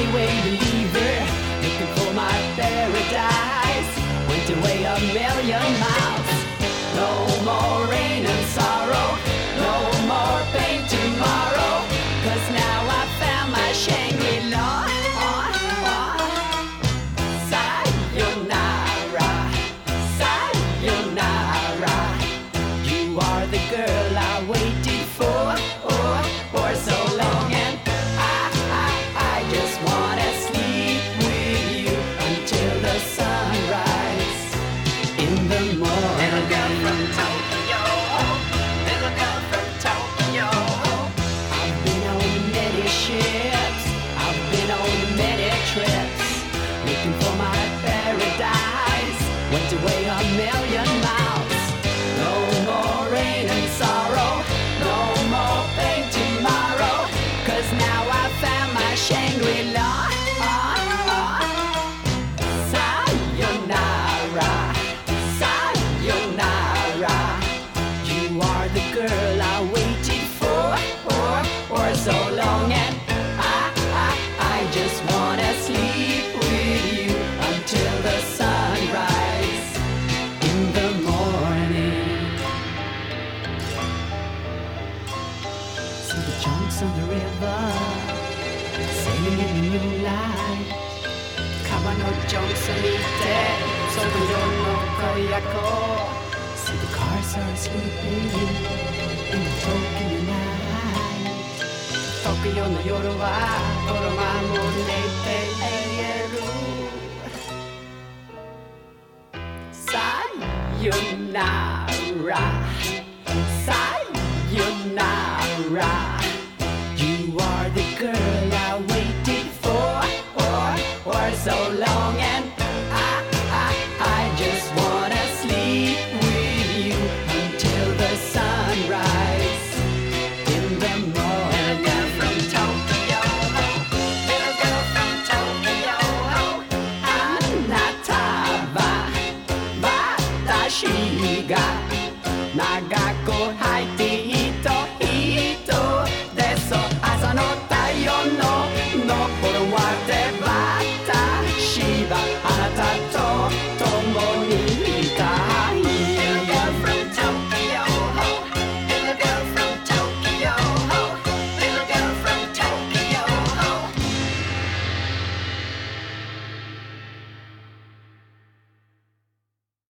highway believer, looking for my paradise. Went away a million miles. No more rain and sorrow, no more pain tomorrow. Cause now I found my Shangri-La. Sayonara, sayonara. You are the girl I waited in the morning. Little girl from Tokyo, little girl from Tokyo. I've been on many ships, I've been on many trips, looking for my paradise. Went away a million the girl I waited for, for, for so long. And I, I, I just wanna sleep with you until the sunrise in the morning. See the chunks on the river, sailing in the moonlight. Kawano chunks are so we don't know Koyako その夜の恋やこ See the cars are sleeping in the Tokyo night 東京の夜はこのまま寝て言える Sayonara Sayonara You are the girl I waited for for, for so long